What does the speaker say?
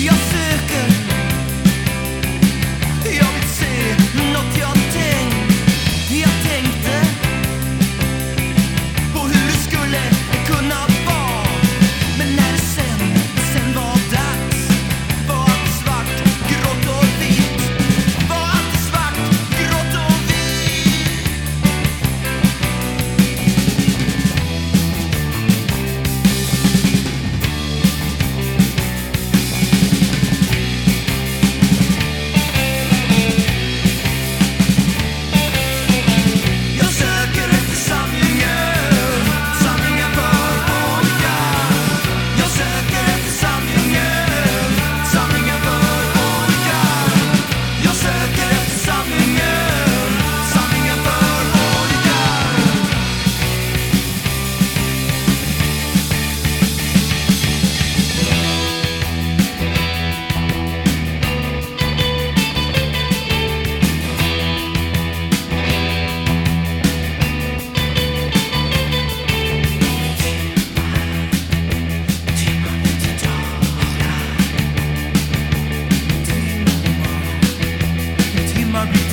your love you.